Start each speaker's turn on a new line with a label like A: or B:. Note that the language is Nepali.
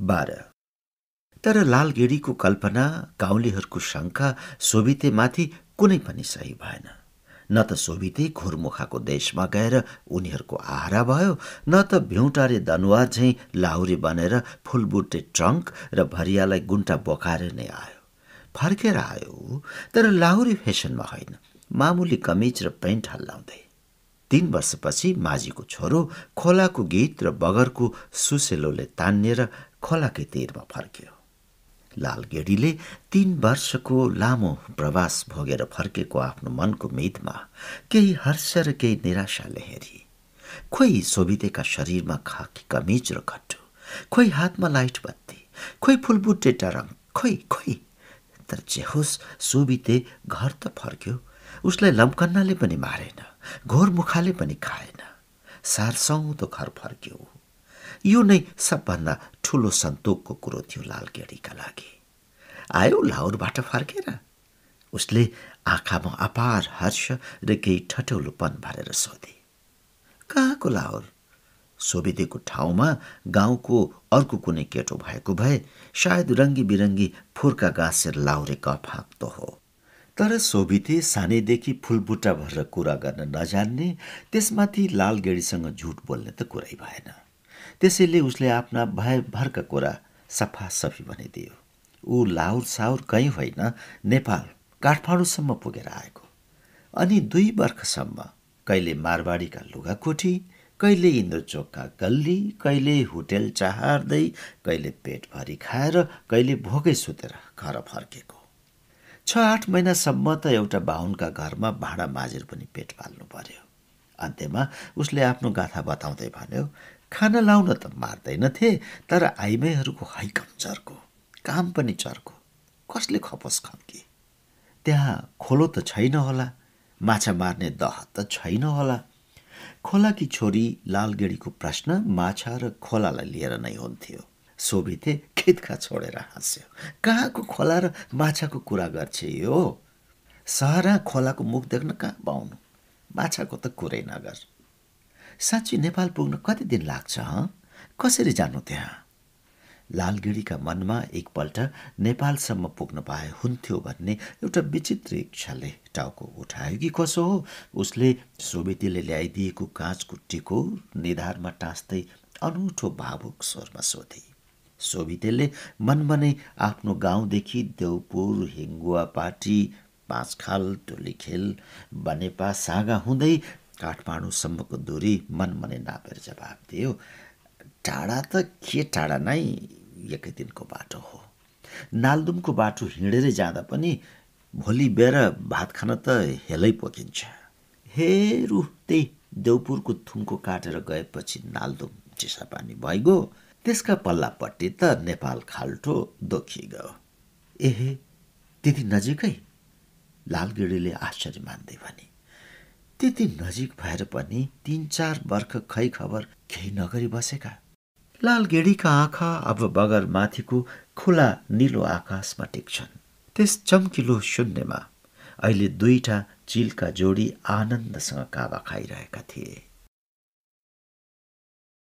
A: बाह्र। तर लालगेडीको कल्पना गाउँलेहरूको शङ्का सोभितेमाथि कुनै पनि सही भएन। न त सोभिते घुरमुखाको देशमा गएर उनीहरूको आहारा भयो न त भ्युटारे दनुवा झैँ लाहुरे बनेर फुलबुटे ट्रङ्क र भरियालाई गुन्टा बोकाएर नै आयो। फर्केर आयो तर लाहुरे फेसनमा होइन। मामुली कमिज र पेन्ट हल्लाउँदै। तीन वर्षपछि माझीको छोरो खोलाको गीत र बगरको सुसेलोले तान्नेर खोलाकै तिरमा फर्क्यो। लाल गेडीले तीन वर्षको लामो प्रवास भोगेर फर्केको आफ्नो मनको मितमा केही हर्ष र केही निराशाले हेरी। खोइ सोभितेका शरीरमा खाकी कमिज र खट्टु खोइ हातमा लाइट बत्ती खोइ फुलबुट्टे टरङ खोइ खोइ। तर जे होस् सोभिते घर त फर्क्यो उसलाई लम्कन्नाले पनि मारेन घोर मुखाले पनि खाएन। सारसौँ त घर फर्क्यो यो नै सबभन्दा ठुलो सन्तोकको कुरो थियो लालगेडीका लागि। आयो लाहुरबाट फर्केर। उसले आँखामा अपार हर्ष र केही ठटौलोपन भरेर सोधे कहाँको लाहुर? सोभिदेको ठाउँमा गाउँको अर्को कुनै केटो भएको भए सायद रङ्गी बिरङ्गी फुर्का गाँसेर लाउरे कफ हाँक्दो हो। तर सोभिते सानैदेखि फुलबुट्टा भरेर कुरा गर्न नजान्ने त्यसमाथि लालगेडीसँग झुट बोल्ने त कुरै भएन। त्यसैले उसले आफ्ना भरका कुरा सफा सफी भनिदियो। ऊ लाउर साउर कहीँ होइन नेपाल काठमाडौँसम्म पुगेर आएको। अनि दुई वर्षसम्म कहिले मारवाडीका लुगाकोठी कहिले इन्द्रचोकका गल्ली कहिले होटेल चाहार्दै कहिले पेटभरि खाएर कहिले भोकै सुतेर घर फर्केको। छ आठ महिनासम्म त एउटा बाहुनका घरमा भाँडा माझेर पनि पेट पाल्नु पर्यो। अन्त्यमा उसले आफ्नो गाथा बताउँदै भन्यो खाना लाउन त मार्दैनथे तर आइमाईहरूको हैकम चर्को काम पनि चर्को। कसले खपस खम्की त्यहाँ खोलो त छैन होला माछा मार्ने दह त छैन होला। खोलाकी छोरी लालगेडीको प्रश्न माछा र खोलालाई लिएर नै हुन्थ्यो। सोभिते खितखा छोडेर हाँस्यो कहाँको खोला र माछाको कुरा गर्छ यो? सहरा खोलाको मुख देख्न कहाँ पाउनु? माछाको त कुरै नगर। साँच्ची नेपाल पुग्न कति दिन लाग्छ हँ? कसरी जानु त्यहाँ? लालगिडीका मनमा एकपल्ट नेपालसम्म पुग्न पाए हुन्थ्यो भन्ने एउटा विचित्र इच्छाले टाउको उठायो कि कसो हो? उसले सोभितीले ल्याइदिएको काँचको टिको निधारमा टाँस्दै अनौठो भावुक स्वरमा सोधे। सोभितेले मनमा नै आफ्नो गाउँदेखि देउपुर हिङ्गुवा पाटी पाँचखाल टोलीखेल बनेपा सागा हुँदै काठमाडौँसम्मको दूरी मन मनै नापेर जवाब दियो टाढा त के टाढा नै एकै दिनको बाटो हो। नालदुमको बाटो हिँडेरै जाँदा पनि भोलि बेर भात खान त हेलै पोखिन्छ। हेरु त्यही देउपुरको थुम्को काटेर गएपछि नालदुम चिसापानी भइगयो। त्यसका पल्लापट्टि त नेपाल खाल्टो दोखिगयो। एहे त्यति नजिकै? लालगिडीले आश्चर्य मान्दै भने। त्यति नजिक भएर पनि तिन चार वर्ष खै खबर केही नगरी बसेका। लाल गेडीका आँखा अब बगर माथिको खुला निलो आकाशमा टेक्छन्। त्यस चम्किलो शून्यमा अहिले दुईटा चिलका जोडी आनन्दसँग कावा खाइरहेका थिए।